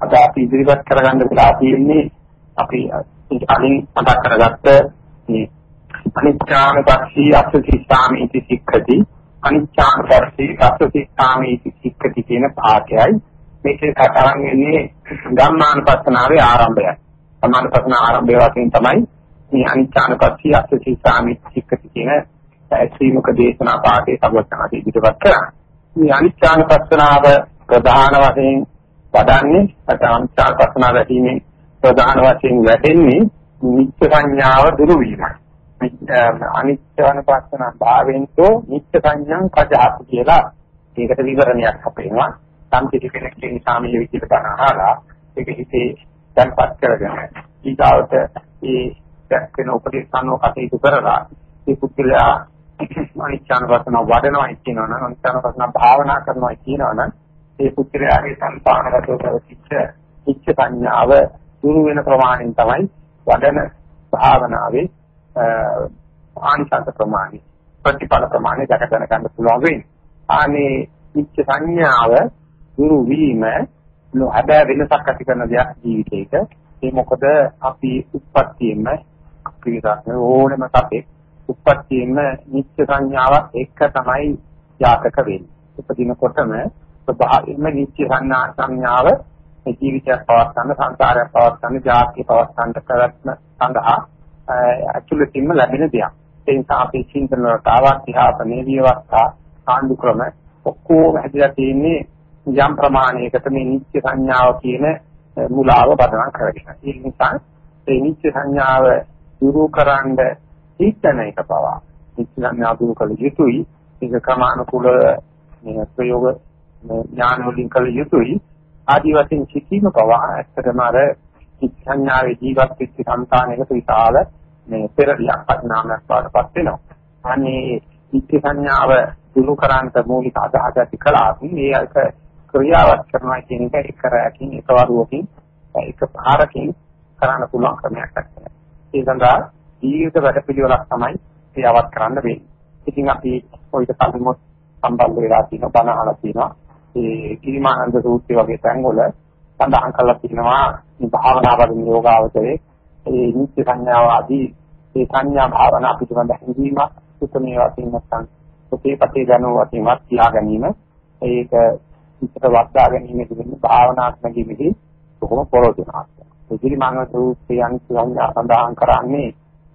අද අපි ඉදිරිපත් කරගන්න වෙලා තියෙන්නේ අපි අලින් මතක් කරගත්ත මේ අනිච්ඡානුපස්සී අස්සසිස්සාමීති සික්ඛති අනිච්ඡානුපස්සී අස්සසිස්සාමීති සික්ඛති කියන පාඨයයි මේකේ සටහන් වෙන්නේ ධම්මානුපස්සනාවේ ආරම්භයයි. ධම්මානුපස්සන ආරම්භය වශයෙන් තමයි මේ අනිච්ඡානුපස්සී අස්සසිස්සාමීති සික්ඛති කියන ශ්‍රීමුක දේශනා පාඨයේ සම්බන්ධව ඉදිරිපත් කරා. මේ අනිච්ඡානුපස්සනාව ප්‍රධාන වශයෙන් වඩන්නේ අනිච්ඡානුපස්සනාව වැටීමේ ප්‍රධාන වශයෙන් වැටෙන්නේ නිත්‍ය සංඥාව දුරු වීමයි. අනිත්‍යවනපස්සන භාවෙන්තෝ නිත්‍ය සංඥං කජාති කියලා ඒකට විවරණයක් අපේනවා. සම්පිති කෙනෙක් කියන සාමීය විදිහට බණ අහලා ඒක හිතේ දැන්පත් කරගෙන ඊගාවට ඒ දැක්කෙන උපදේශ අනුව කටයුතු කරලා ඒ පුද්ගලයා අනිත්‍යවනපස්සන වඩනවා කියනවනම් අනිත්‍යවනපස්සන භාවනා කරනවා කියනවනම් ඒ පුද්ගලයාගේ සංපානගතව ප්‍රතිච්ඡ නිත්‍ය සංඥාව දුරු වෙන ප්‍රමාණයෙන් තමයි වඩන භාවනාවේ ආනිසංස ප්‍රමාණය ප්‍රතිඵල ප්‍රමාණය දැක ගන්න ගන්න පුළුවන් වෙන්නේ. ආනේ නිච්ච සංඥාව දුරු වීම හැබැයි වෙනසක් ඇති කරන දෙයක් ජීවිතේක. ඒ මොකද අපි උප්පත්තියෙම අපි ගන්න ඕනෙම සතේ උප්පත්තියෙම නිච්ච සංඥාවක් එක තමයි යාතක වෙන්නේ. උපදිනකොටම ස්වභාවයෙන්ම නිච්ච සංඥාව ජීවිතයක් පවත්වන්න සංසාරයක් පවත්වන්න ජාතිය පවත්වන්න කරත්ම සඳහා ඇතුළතින්ම ලැබෙන දෙයක්. ඒ නිසා අපේ චින්තන වලට දිහාපනේ විවස්ථා ආණ්ඩු ක්‍රම ඔක්කොම හැදලා තියෙන්නේ යම් ප්‍රමාණයකට මේ නිත්‍ය සංඥාව කියන මුලාව බදනම් කරගෙන. ඒ නිසා මේ නිත්‍ය සංඥාව දුරු කරන්න හිතන එක පවා නිත්‍ය සංඥාව දුරු කළ යුතුයි. ඒක ක්‍රමානුකූල මේ ප්‍රයෝග ඥාන වලින් කළ යුතුයි. ආදි වශයෙන් සිටීම පවා ඇත්තටම අර සංඥාවේ ජීවත් වෙච්ච సంతානයකට විශාල මේ පෙරලියක් පරිණාමයක් වඩපත් වෙනවා. අනේ නිත්‍ය සංඥාව දුරු කරාන්ත මූලික අදහස ඇති කළා. මේ එක ක්‍රියාවක් කරනවා කියන එක එක රැකින් එක වරුවකින් එක පාරකින් කරන්න පුළුවන් ක්‍රමයක් නැහැ. ඒ සඳහා දීර්ඝ වැඩපිළිවෙලක් තමයි ක්‍රියාවක් කරන්න වෙන්නේ. ඉතින් අපි ඔයිට කලින්ම සම්බන්ධ වෙලා තියෙනවා බණ අහලා තියෙනවා. ඒ කිරිමානන්ද සූත්‍රය වගේ තැන්වල සඳහන් කරලා තියෙනවා මේ භාවනා වලින් යෝගාවචරයේ ඒ නිත්‍ය සංඥාව ආදී ඒ සංඥා භාවනා පිටවඳ හැඳීමක් සුතමේ වශයෙන් නැත්නම් සුතේ පතේ ගන්නව වශයෙන්වත් තියා ගැනීම ඒක විතර වද්දා ගැනීමේදී වෙන්නේ භාවනාත්මකෙදී කොහොම පොරොදුනාක්. ඒ කිරිමානන්ද සූත්‍රයන් සංඥා සඳහන් කරන්නේ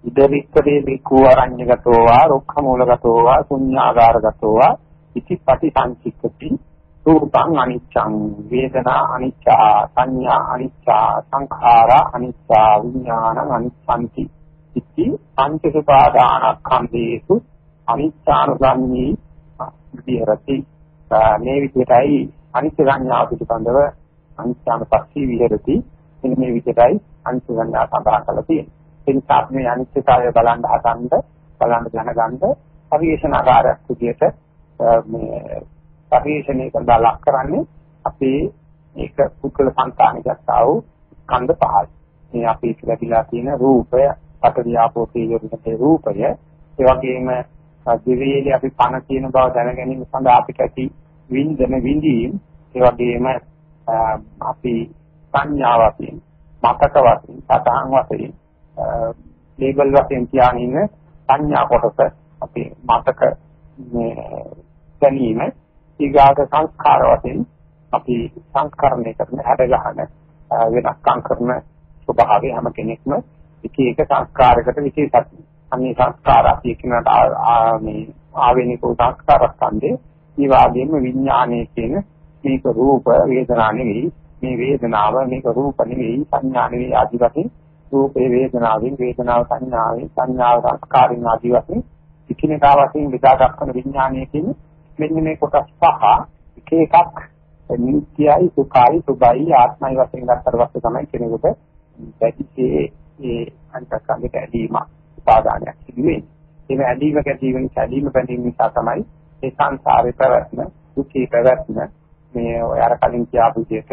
ඉදවික්කේ බිකු අරඤ්‍යගතෝ වා රුක්ඛ මූලගතෝ වා ශුඤ්ඤාගාරගතෝ වා ඉතිපටි සංචික්කති රූපං අනිච්චං වේදනා අනිච්චා සංඥා අනිච්චා සංඛාරා අනිච්චා විඥානං අනිච්ඡන්ති ඉති පංචසුපාදානස්කන්ධේසු අනිච්චානුසඤ්ඤී විහෙරති. මේ විදිහටයි අනිච්ච සංඥා පිළිබඳව අනිච්චානුපස්සී විහෙරති. මෙන්න මේ විදිහටයි අනිච්ච සංඥා සඳහන් කරලා තියෙන්නේ. ඒ නිසා මේ අනිච්චතාවය බලන්න හදන්න බලන්න දැනගන්න පරිේශනාකාරයක් විදිහට මේ පරිශ්‍රණය සඳහා ලක් කරන්නේ අපේ ඒක පුද්ගල සංකාණිකත් ආ වූ ස්කන්ධ පහයි. මේ අපි ලැබිලා තියෙන රූපය, පටවියාපෝ තේජෝනිකේ රූපය, ඒ වගේම දිවේලි අපි පණ කියන බව දැන ගැනීම සඳහා අපිට ඇති විඳන විඳීම්, ඒ වගේම අපි සංඥා වශයෙන්, මතක වශයෙන්, සතහන් වශයෙන්, ලේබල් වශයෙන් කියන්නේ සංඥා කොටස අපි මතක මේ ගැනීම ඊගාට සංස්කාර වශයෙන් අපි සංස්කරණය කරන හැඩ ගහන වෙනස්කම් කරන ස්වභාවය හැම කෙනෙක්ම එක එක සංස්කාරයකට විශේෂයි. අනිත් සංස්කාර අපි කියනට මේ ආවේනික සංස්කාර ස්කන්ධේ ඒ වගේම විඥානයේ කියන මේක රූප වේදනා නෙවෙයි. මේ වේදනාව මේක රූප නෙවෙයි සංඥා නෙවෙයි ආදි වශයෙන්. රූපේ වේදනාවෙන් වේදනාව සංඥාවෙන් සංඥාව සංස්කාරින් ආදි වශයෙන්. එකිනෙකා වශයෙන් විදා දක්වන විඥානයේ කියන්නේ මෙන්න මේ කොටස් පහ එක එකක් නිත්‍යයි සුඛයි සුභයි ආත්මයි වශයෙන් ගන්නතර වස්තු තමයි කෙනෙකුට පැතිසේ ඒ අන්තකංගට ඇදීම උපාදානයක් සිදුවේ. ඒ ඇදීම කැදීම ඇදීම බැඳීම නිසා තමයි ඒ සංසාරේ පැවැත්ම දුකේ පැවැත්ම මේ ඔය අර කලින් කියාපු විදිහට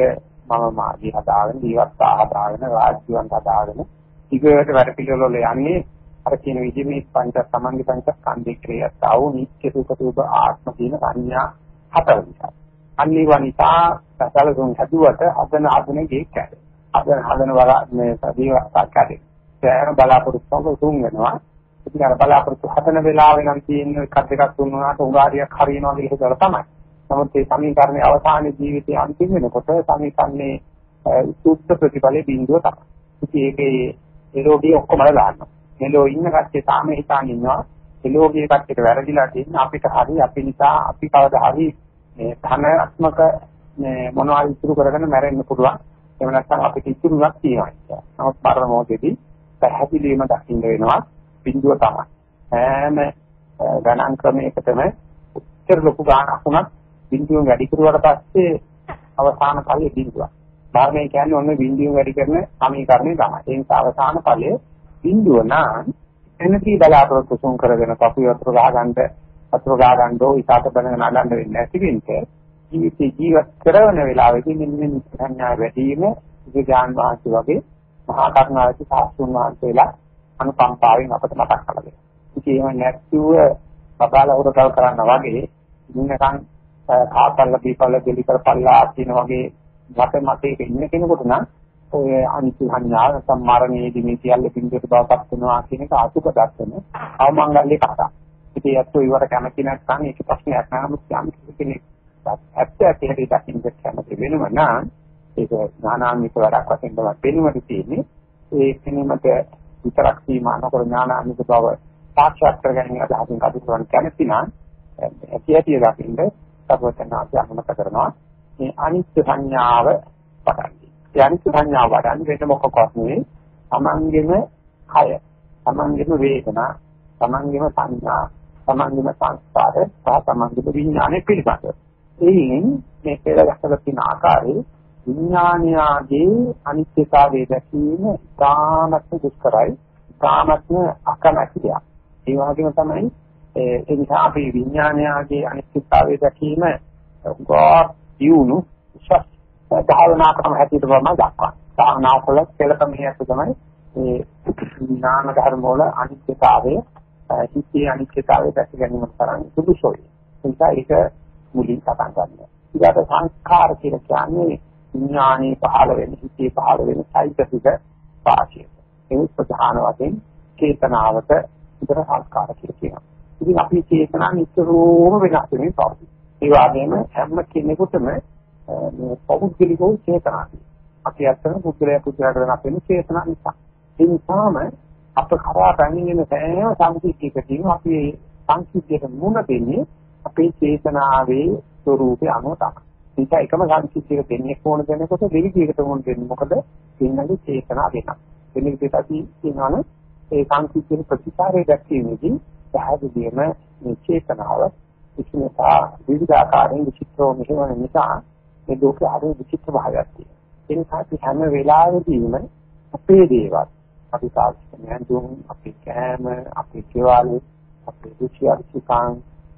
මම මාගේ හදාගෙන ජීවත් ආහදාගෙන රාජ්‍යවන් හදාගෙන ඊගොඩ වැඩ පිළිවෙල යන්නේ අර කියන විදිහේ මේ පංච සමන්ගේ පංච ස්කන්ධේ ක්‍රියාව නිත්‍ය සුඛ සුභ ආත්ම කියන සංඥා හතර නිසා. අනිවානිතා සසලසුන් හැදුවට හදන හදන ගේ කැඩේ. හදන හදන බල මේ සදීවා කැඩේ. සෑම බලාපොරොත්තුක තුන් වෙනවා. ඉතින් අර බලාපොරොත්තු හදන වෙලාවේ නම් තියෙන එකක් දෙකක් තුන් වුණාට උගාරියක් හරියනවා කියලා හිතලා තමයි. නමුත් මේ සමීකරණයේ අවසානයේ ජීවිතයේ අන්තිම වෙනකොට සමීකරණයේ සූත්‍ර ප්‍රතිඵලයේ බිඳුව තමයි. ඉතින් ඒකේ එළෝගිය ඔක්කොම දාන්නවා. එළෝ ඉන්න කට්ටිය තාම හිතාන ඉන්නවා. එළෝගිය කට්ටියට වැරදිලා තියෙන අපිට හරි අපි නිසා අපි කවදා හරි මේ ධනාත්මක මේ මොනවද ඉතුරු කරගෙන මැරෙන්න පුළුවන්. එහෙම නැත්නම් අපිට ඉතුරුක් තියෙනවා. නමුත් මරණ මොහොතේදී පැහැදිලිවම දකින්න වෙනවා බිඳුව තමයි. හැම ගණන් ක්‍රමයකටම උත්තර ලොකු ගාණක් වුණත් බිඳුව වැඩි කරුවාට පස්සේ අවසාන ඵලයේ බිඳුවක්. ධර්මයේ කියන්නේ ඔන්න බිඳුව වැඩි කරන සමීකරණය තමයි. ඒ නිසා අවසාන ඵලයේ බිඳුව නම් එනදී බලාපොරොත්තු සුන් කරගෙන කපු වතුර ගහගන්න වතුර ගහගන්න ඕ ඉතාලට බඳගෙන නඩන්න වෙන්නේ නැති වෙන්නේ ජීවිතේ ජීවත් කරන වෙලාවෙදී මෙන්න මේ සංඥා වැඩිම විඥාන වාසි වගේ මහා කරුණාවති සාස්තුන් වහන්සේලා අනුකම්පාවෙන් අපට මතක් කරලා දෙනවා. ඉතින් එහෙම නැත්තුව බබාලා උරකල් කරන්න වගේ ඉන්නකන් කාපල්ල දීපල්ල දෙලි කරපල්ලා කියන වගේ මත මතයක ඉන්න කෙනෙකුට නම් ඔය අනිත්‍ය සංඥා සම්මාරණයේදී මේ සියල්ල පිළිදෙට බවපත් වෙනවා කියන එක අසුබ දර්ශන අවමංගල්‍ය කතා. ඉතින් ඒත් ඒවට කැමති නැත්නම් ඒක ප්‍රශ්නයක් නෑ නමුත් යම් කෙනෙක් ඇත්ත ඇති හැටි දකින්න කැමති වෙනව නම් ඒක ඥානාන්විත වැඩක් වශයෙන් තමයි පෙන්වන්න තියෙන්නේ. ඒ කෙනෙකුට විතරක් සීමා නොකර ඥානාන්විත බව සාක්ෂාත් කරගන්න අදහසින් කටයුතු කරන කැමති නම් ඇති හැටි දකින්න සර්වඥාන්සේ අනුමත කරනවා. මේ අනිත්‍ය සංඥාව පටන් ඒ අනිත්‍ය සංඥාව වඩන්නේ වෙන මොකක්වත් නෙවෙයි. තමන්ගෙම කය, තමන්ගෙම වේදනා, තමන්ගෙම සංඥා, තමන්ගෙම සංස්කාර, සහ තමන්ගෙම විඥානය පිළිබඳ. එයින් මේ පෙරගස්සල තියෙන ආකාරයේ විඥානයාගේ අනිත්‍යතාවය දැකීම ඉතාමත්ම දුෂ්කරයි. ඉතාමත්ම අකමැති දෙයක්. ඒ වගේම තමයි ඒ නිසා අපි විඥානයාගේ අනිත්‍යතාවය දැකීම ගොඩක් දියුණු උසස් භාවනා ක්‍රම හැටියට වම දක්වනවා. භාවනා කළ කෙලකමියත් තමයි මේ නාම ධර්ම වල අනිත්‍යතාවය හිතේ අනිත්‍යතාවය දැක ගැනීම තරම් සුදුසුයි. නිසා ඒක මුලින් පටන් ගන්නවා. ඊට සංස්කාර කියලා කියන්නේ විඥානයේ පහළ වෙන හිතේ පහළ වෙන চৈতසික පාශය. ඒ ප්‍රධාන වශයෙන් චේතනාවට විතර සංස්කාර කියලා කියනවා. ඉතින් අපි චේතනා නිතරම වෙනස් වෙමින් පවතී. ඒ වගේම හැම කෙනෙකුටම මේ පෞද්ගලිකව චේතනා අපි අත්තරම පුද්ගලයා පුද්ගලයාට වෙනස් වෙන චේතනා නිසා. ඒ නිසාම අප කරා පැමිණෙන සෑම සංකීර්ණයකදී අපි සංකීර්ණයට මුණ දෙන්නේ අපේ චේතනාවේ ස්වરૂපය අනුව තමයි. ඒක එකම සංකීර්ණයක දෙන්නේ කොහොමද දෙනකොට දෙවිදියකට මොන දෙන්නේ මොකද දෙන්නගේ චේතනා වෙනස්. වෙන විදිහට අපි කියනවනේ ඒ සංකීර්ණ ප්‍රතිචාරය දැක්වීමේදී පැහැදිලිවම මේ චේතනාව ඉක්මනට විවිධ ආකාරයෙන් විචිත්‍රව මෙහෙවන නිසා මේ ලෝකේ හරි විචිත්‍ර භාවයක් තියෙනවා. ඒ නිසා අපි හැම වෙලාවෙදීම අපේ දේවල් අපි සාක්ෂණයන් දුන් අපේ කෑම අපේ කේවල අපේ රුචි අරුචිකන්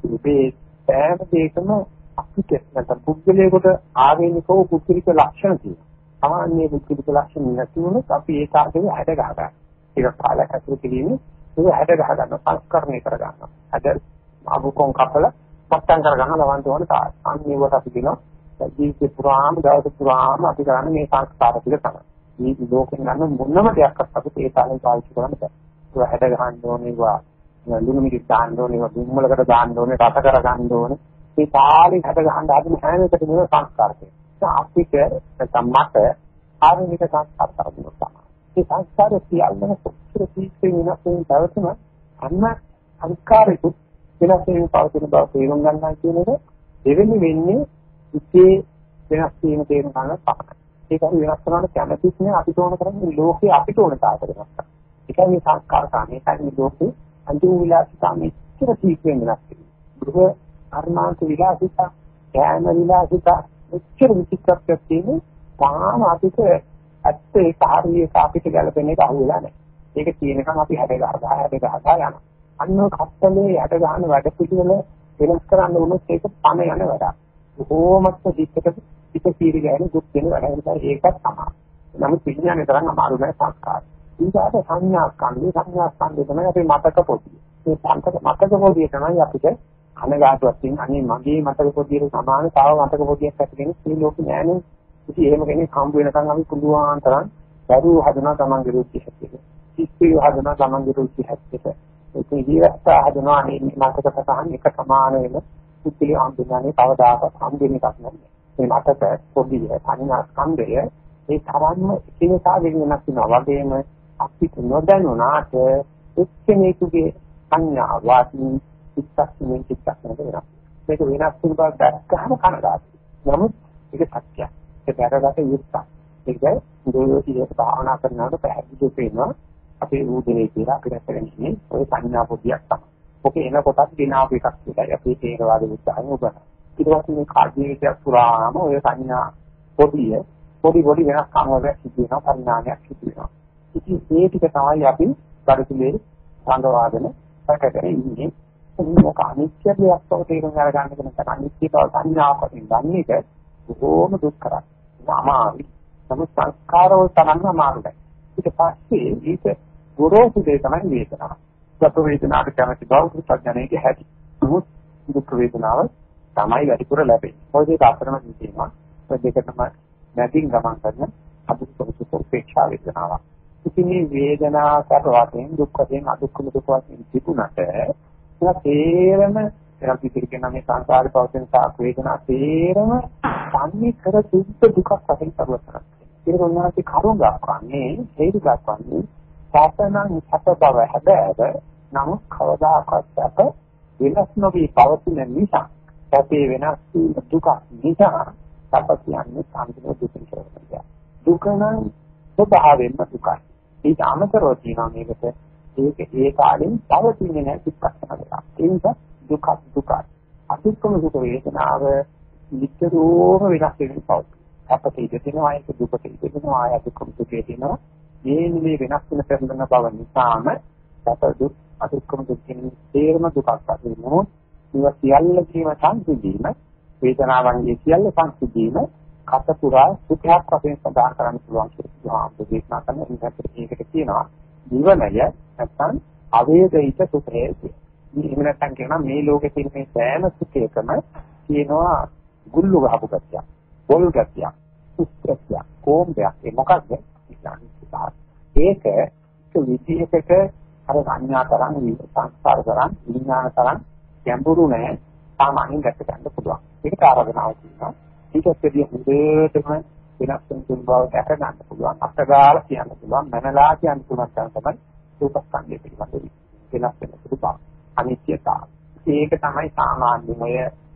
ඉබේ සෑම දෙයකම අපිට නැත්නම් පුද්ගලයාට ආවේනිකව පුද්ගලික ලක්ෂණ තියෙනවා. සාමාන්‍ය පුද්ගලික ලක්ෂණ නැති වුණොත් අපි ඒ කාර්යය හැඩ ගන්නවා. ඒක කාලයක් ඇතුළත කිරීමේ ඒක හැඩ ගහ ගන්න සංස්කරණය කර ගන්නවා. හැඩ අබුකොන් කපලා පටන් කර ගන්න ලවන්ත වල තායි. අන්නේ වට අපි කියනවා ජීවිතේ පුරාම දවස පුරාම අපි කරන්නේ මේ සංස්කාර ටික තමයි. මේ ලෝකෙන් ගන්න මොනම දෙයක්වත් අපිට ඒ තාලෙන් පාවිච්චි කරන්න බෑ. ඒක හැඩ ගහන්න ඕනේ වා ලුණු මිටි දාන්න ඕනේ වා දුම්මලකට දාන්න ඕනේ රස කර ගන්න ඕනේ. මේ තාලෙන් හැඩ ගහන්න ආදින හැම එකටම සංස්කාර තියෙනවා. අපිට සම්මත ආරම්භික සංස්කාර තමයි. මේ සංස්කාර සියල්ලම කොච්චර තීක්ෂණ වෙනස් වෙන තවතම අන්න සංස්කාරිකුත් වෙනස් වෙන පවතින බව තේරුම් ගන්නවා කියන එක දෙවෙනි වෙන්නේ හිතේ වෙනස් වීම තේරුම් ගන්න පමණයි. ඒක අපි වෙනස් කරන්න කැමතිත් නෑ අපිට ඕන කරන්නේ ලෝකේ අපිට ඕන තාකට වෙනස් කරන්න. ඒකයි මේ සංස්කාර සාමයේ තමයි ලෝකේ අන්තිම විලාසිතා මෙච්චර තීක්ෂණ වෙනස් වෙන්නේ. ගෘහ කර්මාන්ත විලාසිතා, ඥාන විලාසිතා මෙච්චර විචිත්‍රත්වයක් තියෙන්නේ තාම අපිට ඇත්ත ඒ කාර්යයේ අපිට ගැලපෙන එක අහුවෙලා නැහැ. ඒක තියෙනකන් අපි හැඩ ගහලා හැඩ ගහලා යනවා. අන්න කප්පලේ හැඩ ගන්න වැඩ පිළිවෙල වෙනස් කරන්න උනොත් ඒක පණ යන වැඩක්. බොහෝමත්ම හිතට හිත පීරි ගෑන දුක් වෙන වැඩ නිසා ඒකත් තමයි. නමුත් විඥානේ තරම් අමාරු නෑ සංස්කාර. ඊට සංඥා ස්කන්ධේ සංඥා ස්කන්ධේ තමයි අපේ මතක පොඩි. මේ මතක මතක පොඩි තමයි අපිට කනගාටුවක් තියෙන අනේ මගේ මතක පොදියට සමාන තව මතක පොදියක් ඇති කෙනෙක් මේ ලෝකේ නෑනේ. ඉතින් එහෙම කෙනෙක් හම්බ වෙනකන් අපි පුළුවන් තරම් දරුවෝ හදනවා තමන්ගේ රුචි හැටියට. ශිෂ්‍යයෝ හදනවා තමන්ගේ රුචි හැටියට. ඒක ඉදිරියට හදනවා අනේ මතක සතහන් එක සමාන වෙන කුත්තිලි හම්බුනේ කවදාකවත් හම්බෙන්නේ එකක් නෙමෙයි. මේ මතක පොදිය සංඥා ස්කන්ධය ඒ තරම්ම එකිනෙකා වෙනස් වෙනවා. වගේම අපිට නොදැනුණාට එක්කෙනෙකුගේ සංඥාවත් චිත්තක්ෂණයෙන් චිත්තක්ෂණයට වෙනස්. මේක වෙනස් වෙන බව දැක්කහම කනගාටු. නමුත් ඒක සත්‍යයක්. ඒක දැකගත යුත්තක්. ඒක දුරෝතියට භාවනා කරනකොට පැහැදිලිව පේනවා අපේ ඌදේ කියලා අපිට කරන්නේ ඔය සංඥා පොදියක් තමයි. ඔක එන කොටස් දිනාව එකක් විතරයි අපේ තේරවාද විද්‍යාවෙන් උගන්වන්නේ. ඊට පස්සේ මේ කාර්යීකයක් පුරාම ඔය සංඥා පොදිය පොඩි පොඩි වෙනස්කම් වල සිදු වෙනවා පරිණාමයක් සිදු වෙනවා. ඉතින් ඒ ටික තමයි අපි කඩතුලේ සංගවාදන පැකගෙන ඉන්නේ. මේක අනිත්‍ය දෙයක් බව තේරුම් අරගන්න කෙනෙක් අනිත්‍ය බව සංඥාවකින් ගන්න එක බොහෝම දුක්කරයි. අමාරුයි. නමුත් සංස්කාරවල තරන්න අමාරුයි. ඊට පස්සේ ඒක ගොරෝසු දෙය තමයි වේදනාව. සැප වේදනාවට කැමති බව ප්‍රඥානයේ හැටි. නමුත් දුක් වේදනාව තමයි වැඩිපුර ලැබෙන්නේ. මොකද ඒක අතරම තියෙනවා. ඔය දෙකම නැතිනම් ගමන් කරන අදුක්කම සුඛ උපේක්ෂා වේදනාවක්. ඉතින් මේ වේදනා කර වශයෙන් දුක් වශයෙන් අදුක්කම සුඛ වශයෙන් තිබුණට ඒක තේරම අපි කියන මේ සංසාරේ පවතින සාක් වේදනා තේරම සංනි කර දුක් දුකක් වශයෙන් කරවතන. ඒක උන්වහන්සේ කරුණ දක්වන්නේ හේතු දක්වන්නේ සාසනං සත බව හැබැයි නමුත් කවදාකවත් අප වෙනස් නොවි පවතින නිසා සතේ වෙනස් දුක නිසා සැප කියන්නේ සාන්තිම දුකින් කරනවා. දුක නම් ස්වභාවයෙන්ම දුකයි. ඊට අමතරව තියෙනවා මේකට ඒක ඒ කාලෙන් පවතින්නේ නැහැ පිටපස්සට. ඒ නිසා දුක දුක. අදුක්කම දුක වේදනාව නිතරම වෙනස් වෙමින් පවතී. අපට ඉඳ දෙනවා ඒක දුකට ඉඳ දෙනවා ආය අදුක්කම දුකේ දෙනවා. මේ නිමේ වෙනස් වෙන පෙරලන බව නිසාම සැප දුක් අදුක්කම දුක් කියන තේරම දුකක් වශයෙන් නමුත් මේවා සියල්ලකම සංසිඳීම වේදනාවන්ගේ සියල්ල සංසිඳීම කත පුරා සුඛයක් වශයෙන් සඳහන් කරන්න පුළුවන් කියලා දේශනා කරන ඉන්ද්‍රියට ඒකට කියනවා ජීවනය නැත්නම් අවේදිත සුඛය කියලා. එහෙම නැත්නම් කියනවා මේ ලෝකේ තියෙන මේ සෑම සුඛයකම කියනවා ගුල්ලු ගහපු ගැතිය. පොල් ගැතිය. සුඛය. කොම්බයක්. ඒ මොකක්ද? ඒක විදිහකට අර සංඥා තරම් සංස්කාර තරම් විඥාන තරම් ගැඹුරු නෑ සාමාන්‍යයෙන් ගැට ගන්න පුළුවන්. ඒකට ආරාධනාවක් තියෙනවා. ඊටත් වැඩිය හොඳටම වෙනස් වෙන බව දැක ගන්න පුළුවන්. අත්ගාල කියන්න පුළුවන්. මනලා කියන්න පුළුවන් තමයි රූපස්කන්ධය පිළිබඳව වෙනස් වෙන සුළු බව. අනිත්‍යතාව. ඒක තමයි සාමාන්‍යමය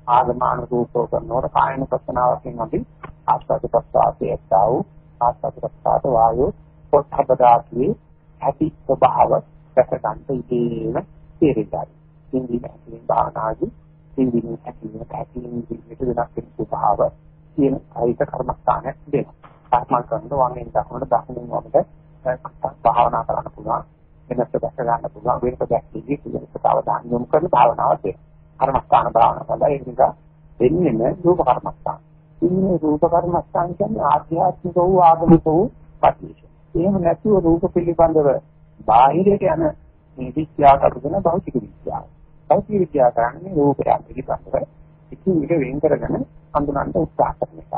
ආගමන රූපෝ කරනකොට කායන ප්‍රශ්නාවකින් අපි ආස්වාද ප්‍රසආතයේ තාවු ආස්වාද ප්‍රසආත වායු පොත්හබදාති ඇති ස්වභාව දැක ගන්න ඉදීම තේරෙයි. ඉන්දිය ඇතුලේ භාවනාදී ඉන්දිය ඇතුලේ ඇතුලේ විදිහට වෙනස් වෙන ස්වභාව කියන කායික කර්මස්ථානයක් දෙනවා. ආත්මා කරන වමෙන් දකුණට දකුණින් වමට භාවනා කරන්න පුළුවන්. වෙනස් දැක ගන්න පුළුවන්. වෙනස දැක්කේ කියන අවධානය යොමු කරන භාවනාවක් දෙනවා. කර්මස්ථාන භාවනාව වල ඒක දෙන්නේම රූප කර්මස්ථාන. ඉන්නේ රූප කර්මස්ථාන කියන්නේ ආධ්‍යාත්මික වූ ආගමික වූ පටිච්ච. එහෙම නැතුව රූප පිළිබඳව බාහිරයට යන මේ විද්‍යාවට කියන භෞතික විද්‍යාව. භෞතික විද්‍යාව කරන්නේ රූපයක් පිළිබඳව ඉතින් ඒක වෙන් කරගෙන හඳුනන්න උත්සාහ කරන එක.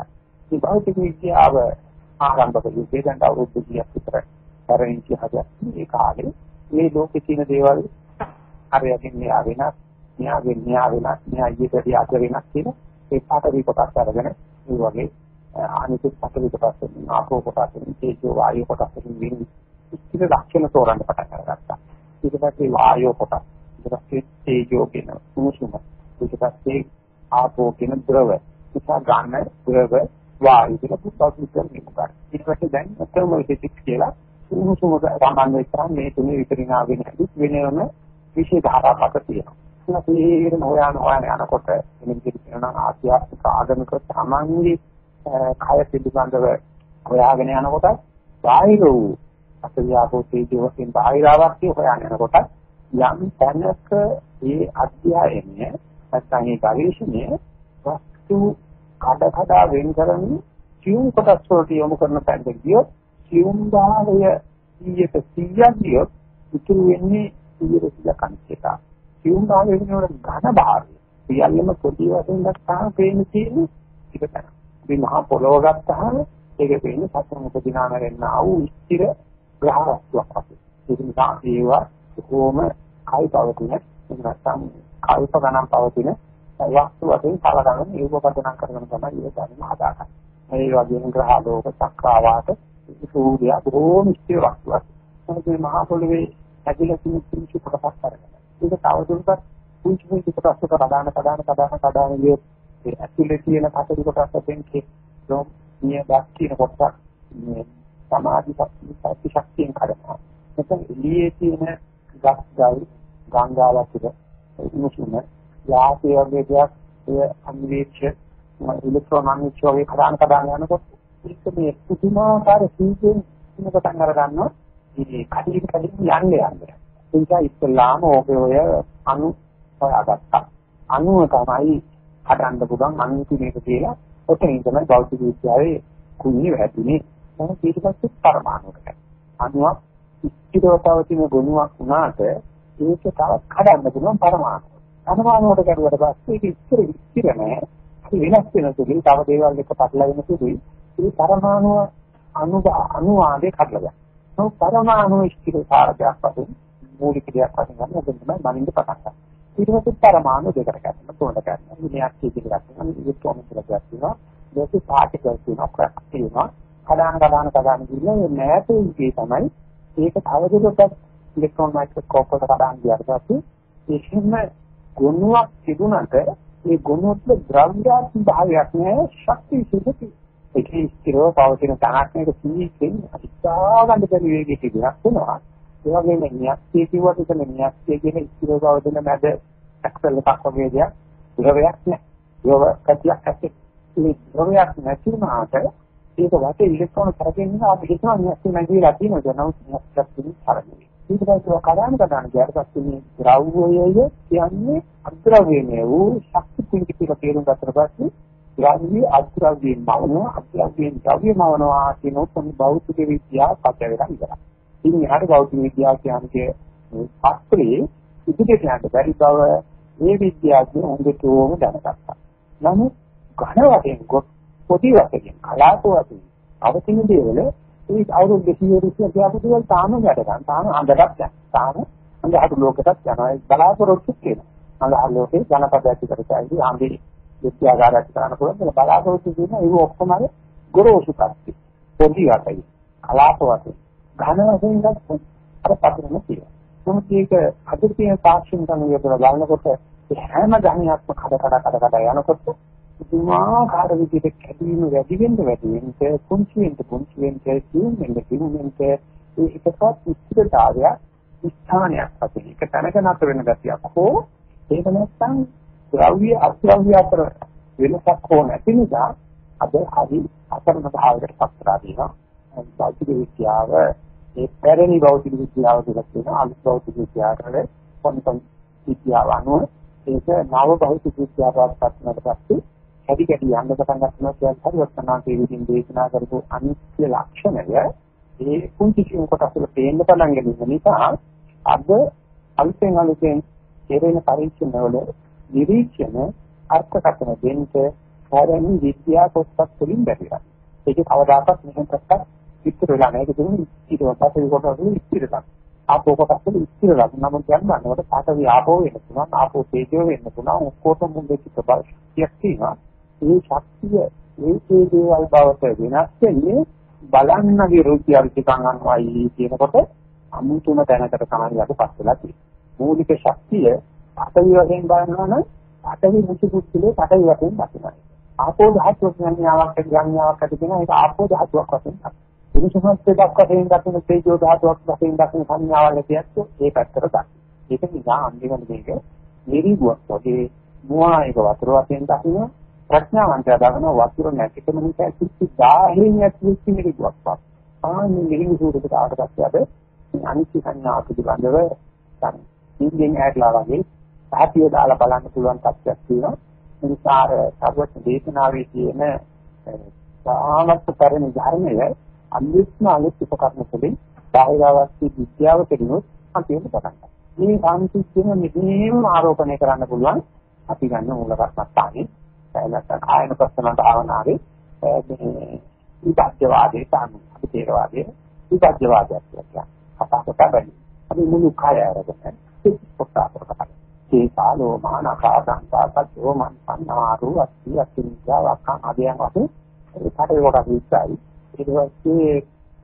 මේ භෞතික විද්‍යාව ආරම්භක යුගයේ දැන් අවුරුදු 30ක් විතර පරිණි ඉතිහාසයක් මේ කාලේ මේ ලෝකේ තියෙන දේවල් හරියකින් මෙහා වෙනස්, මෙහාගෙන් මෙහා වෙනස්, මෙහා ඊටදී අත වෙනස් කියන ඒ පාට විපකස් අරගෙන මේ වගේ අනිකුත් පාට විපකස් වලින් ආපෝ කොටස් වලින් තේජෝ වායු කොටස් වලින් වෙන ඉතිරි ලක්ෂණ තෝරන්න පටන් අරගත්තා. ඊට පස්සේ වායෝ කොටස්. ඊට පස්සේ තේජෝ කියන උණුසුම. ඊට පස්සේ ආපෝ කියන ද්‍රව. නිසා ගන්න ද්‍රව වායු කියලා පුස්තක විස්තර කරනවා ඊට පස්සේ දැන් තර්මෝයිලෙක්ට්‍රික් කියලා උණුසුම සම්බන්ධ වෙච්චා මේ තුනේ විතරිනා වෙන හැටි වෙනම විශේෂ ධාරාවක් තියෙනවා. ඒකේම හොයන හොයන යනකොට එන විදිහට කියනවා ආසියාතික ආගමික සාමාන්‍ය කය පිළිබඳව හොයාගෙන යනකොට බාහිර වූ අසලියාපෝ තේජෝ වශයෙන් බාහිර අවස්ථිය හොයන යනකොට යම් තැනක ඒ අධ්‍යයනය නැත්නම් ඒ ගවේෂණය වස්තු කඩ කඩ වෙන් කරන්නේ සියුම් කොටස් වලට යොමු කරන තැනට ගියොත් සියුම් භාවය 100ට 100ක් ගියොත් ඉතුරු වෙන්නේ 100 කන්තික සියුම් භාවය වෙනකොට ඝන භාවය සියල්ලම පොඩි වශයෙන් ගත්තාම පේන්නේ තියෙන්නේ ටික තැන. අපි මහා පොළොව ගත්තාම ඒක පේන්නේ සතුන් උපදිනාමරෙන්න ආ වූ ස්ථිර ග්‍රහ වස්තුවක් වශයෙන්. ඒක නිසා ඒවා කොහොම කයි පවතින නැත්නම් කල්ප ගණන් පවතින වස්තු වශයෙන් කලගන්න ඒකපදනම් කරගෙන තමයි ඒක ධර්ම හදාගන්නේ. මේ වගේම ග්‍රහ ලෝක චක්‍රාවාත සූර්ය බොහෝම ස්ථිර වස්තුවක්. මොකද මහා පොළොවේ ඇදලා තියෙන කිසි කොටසක් කරගෙන. ඒක තවදුරටත් පුංචි පුංචි කොටස් වලට කඩාන කඩාන කඩාන කඩාන ගිය ඒ ඇතුලේ තියෙන කටයුතු කොටස් වලින් කිය නිය දැක්කින කොටස් මේ සමාධි ශක්තිය ශක්තියෙන් කඩනවා. එතන එළියේ තියෙන ගස් ගල් ගංගාවතුර මුසුම යාපේ වගේ දෙයක් ඒ අන්වේක්ෂ ඉලෙක්ට්‍රෝන අන්වේක්ෂ වගේ කඩාන කඩාන යනකොට ඒක මේ පුදුමාකාර සීතෙන් ඉන්න පටන් අර ගන්නවා. මේ කඩින් කඩින් යන්නේ යන්නේ. ඒ නිසා ඉස්ලාම ඕකේ ඔය අනු හොයාගත්තා. අනුව තමයි හදන්න පුළුවන් අනිත් මේක කියලා ඔතනින් තමයි භෞතික විද්‍යාවේ කුණිය වැටුනේ. මොකද ඊට පස්සේ පරමාණුකට. අණුවක් ඉස්තිරව පවතින ගුණයක් වුණාට ඒක තවත් කඩන්න පුළුවන් පරමාණු. පරමාණුවට කරුවට පස්සේ ඒක ඉස්තිර ඉස්තිර නෑ. ඒක වෙනස් වෙන සුළුයි. තව දේවල් එක පටලවෙන සුළුයි. ඒ පරමාණුව අණු අණුවාගේ කඩලා ගන්න. පරමාණු ඉස්තිර සාරයක් වශයෙන් මූලික දෙයක් වශයෙන් ගන්න ඕක තමයි මනින්ද පටන් ගන්න. ඊට පස්සේ පරමාණු දෙකට ගන්න තුනට ගන්න. විනයක් කියලා ගන්න. ඉලෙක්ට්‍රෝන කියලා ගන්නවා. ඊට පාටිකල් කියනවා ක්‍රැක් කියනවා. කඩාන කඩාන කඩාන ගිහින් මේ නැතේ තමයි ඒක තවදුරටත් ඉලෙක්ට්‍රෝන මයික්‍රොස්කෝප් වලට කඩාන ගියාට පස්සේ ඒකෙම ගුණයක් තිබුණාට ඒ ගුණොත් ද්‍රව්‍යාත්මක භාවයක් නෑ ශක්තිය සිදුති. ඒකේ ස්ථිරව පවතින තනක් නේද සීකෙන් අිතා ගන්න බැරි වේගයක තිබුණා වෙනවා. ඒ වගේම නියක්තිය කිව්වට එතන නියක්තිය කියන ස්ථිරව පවතින මැද ඇක්සල් එකක් වගේ දෙයක් ද්‍රවයක් නෑ. ද්‍රව කතියක් ඇත්තේ. මේ ද්‍රවයක් නැතිවමාට ඒක වාතේ ඉලෙක්ට්‍රෝන කරගෙන අපි හිතනවා නියක්තිය නැතිලා තියෙනවා නමුත් නියක්තියක් තියෙන තරමයි. ඊට පස්සේ කඩාන කඩාන ගියාට පස්සේ මේ ද්‍රව්‍යය කියන්නේ අද්‍රව්‍යමය වූ ශක්ති පිටික කියලා තේරුම් ගත්තට පස්සේ ද්‍රව්‍ය අද්‍රව්‍යයෙන් මවනවා අද්‍රව්‍යයෙන් ද්‍රව්‍ය මවනවා කියන උතුම් භෞතික විද්‍යාව පද වෙලා ඉවරයි. ඉතින් යාට භෞතික විද්‍යාව කියන්නේ ශාස්ත්‍රයේ ඉදිරියට යන්න බැරි බව මේ විද්‍යාවේ හොඳටම දැනගත්තා. නමුත් ඝන වශයෙන් පොඩි වශයෙන් කලාප වශයෙන් අවතින දේවල ඒ අවුරුදු 200 රුපියල් ගියාපු දේවල් තාම වැඩ ගන්න. තාම අඳටත් යන. තාම අඳහට ලෝකෙටත් යනවා. බලාපොරොත්තු වෙනවා. අඳහට ලෝකේ ජනපද ඇති කරතයි ආම්බි විද්‍යාගාර ඇති කරන්න පුළුවන්. බලාපොරොත්තු වෙන ඒ ඔක්කොම ගොරෝසු කප්පි. පොඩි වශයෙන් කලාප වශයෙන් ඝන වශයෙන් ගත්තොත් අර පතරම තියෙනවා. නමුත් ඒක අද තියෙන තාක්ෂණ කමියතර බලනකොට හැම ධනියක්ම කඩ කඩ කඩ කඩ යනකොට පුදුමාකාර විදිහට කැඩීම වැඩි වෙන්න වැඩි වෙන්න පුංචි වෙන්න පුංචි වෙන්න කියුම් වෙන්න කියුම් වෙන්න ඒකපත් ඉස්තරතාවය ස්ථානයක් වශයෙන් එක තැනක නතර වෙන ගතියක් හෝ ඒක නැත්නම් ද්‍රව්‍ය අද්‍රව්‍ය අතර වෙනසක් හෝ නැති නිසා අද හරි අසරණ භාවයකට පත් කරලා තියෙනවා භෞතික විද්‍යාව ඒ පැරණි භෞතික විද්‍යාව කියලා කියන අලුත් භෞතික විද්‍යාවට කොන්තම් විද්‍යාව අනුව ඒක නව භෞතික විද්‍යාවට පත් වුණාට පස්සේ හැදි කැටි යන්න පටන් ගන්නවා කියන්නේ හරි වස්තනාන්තයේ විදිහින් දේශනා කරපු අනිත්‍ය ලක්ෂණය ඒ කුංචි කියන කොටස් වල පේන්න පටන් ගැනීම නිසා අද අලුතෙන් අලුතෙන් කෙරෙන පරීක්ෂණ වල නිරීක්ෂණ අර්ථකථන දෙන්න පැරණි විද්‍යා පොත්පත් වලින් බැරිලා ඒක කවදාකවත් මෙහෙම ප්‍රශ්න ඉතිර වෙලා නැහැ. ඒක දුන්නේ ඊට පස්සේ කොටස් වල ඉතිරලා ආපෝ කොටස් වල ඉතිරලා නම් කියන්න ගන්නකොට පාඨවි ආපෝ වෙන්න පුළුවන් ආපෝ තේජෝ වෙන්න පුළුවන්. ඔක්කොටම මුන්ගේ චිත්තබලයක් තියෙනවා. ඒ ශක්තිය ඒ තේජෝවල් බවට වෙනස් වෙන්නේ බලන්නගේ රුචි අරුචිකම් අනුවයි කියනකොට අමුතුම තැනකට තමයි අපි පස් වෙලා තියෙන්නේ. මූලික ශක්තිය පාඨවි වශයෙන් බලනවා නම් පාඨවි මුචි කුච්චලේ පාඨවි වශයෙන් දකිනවා. ආපෝ ධාතුව සංඥාවක් සංඥාවක් ඇති වෙනවා ඒක ආපෝ ධාතුවක් වශයෙන් දකිනවා. පුරුෂමත් දෙකක් වශයෙන් දකින තේජෝ ධාතුවක් වශයෙන් දකින සංඥාවල් කියද්දී ඒ පැත්තට ගන්න. ඒක නිසා අන්තිමට මේක නිරිගුවක් වගේ මුවායක වතුර වශයෙන් දකින ප්‍රඥාවන්තය දකින වතුර නැතිකම නිසා කිසි 1000න් ඇතුළත් නිරිගුවක් වත්. ආන්නේ නිරිගු සූරකට ආකට පස්සේ අද අනිත්‍ය සංඥා පිළිබඳව ගන්න. ඉන්දියන් ඇట్లా වගේ සාහිත්‍ය දාලා බලන්න පුළුවන් තත්ත්වයක් තියෙනවා. ඒ නිසා අර සර්වඥ දේශනාවේ තියෙන සාමත් පරිණි ධර්මය අනිත්ම අනිත් උපකරණ වලින් බාහිරවස්තු විද්‍යාව කෙරෙනොත් අන්තිම පටන් ගන්නවා. මේ සාන්තිස්සියම මෙතනම ආරෝපණය කරන්න පුළුවන් අපි ගන්න මූල කර්මස්ථානේ නැත්නම් කායන ප්‍රශ්නකට ආවනාවේ මේ විපත්‍යවාදයේ තමයි අපි තේරවාදයේ විපත්‍යවාදයක් කියලා කතා කරලා බැලි. අපි මුළු කය අරගෙන කොටස් කරලා චේතාලෝ මානකා සංකාපච්චෝ මන් පන්නාරු අත්ති අත්තිංජා වක්ඛං ආදයන් වශයෙන් ඒකට කොට විශ්සයි ඊට පස්සේ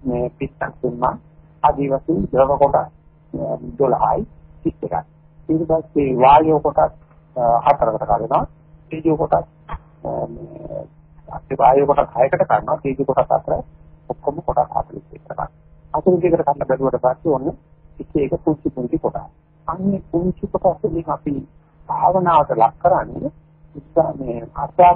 මේ පිටක් තුන්මා ආදී වශයෙන් ද්‍රව කොට 12යි පිට එකක්. ඊට පස්සේ වායෝ කොටස් හතරකට කඩනවා. තේජෝ කොටස් මේ අපි වායෝ කොටස් හයකට කරනවා තේජෝ කොටස් හතර ඔක්කොම කොටස් 41 කරනවා 41කට කරලා බැලුවට පස්සේ ඔන්න එක එක පුංචි පුංචි කොටස්. අන්නේ පුංචි කොටස් වලින් අපි භාවනාවට ලක් කරන්නේ ඉස්සා මේ අත්‍යා